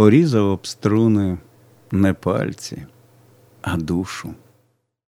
порізав об струни не пальці, а душу.